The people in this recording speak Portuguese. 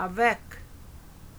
avec.